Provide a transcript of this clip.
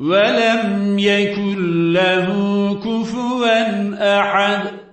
ولم يكن له كفوا أحد.